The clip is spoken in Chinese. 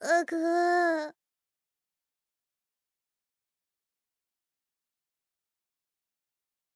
哥哥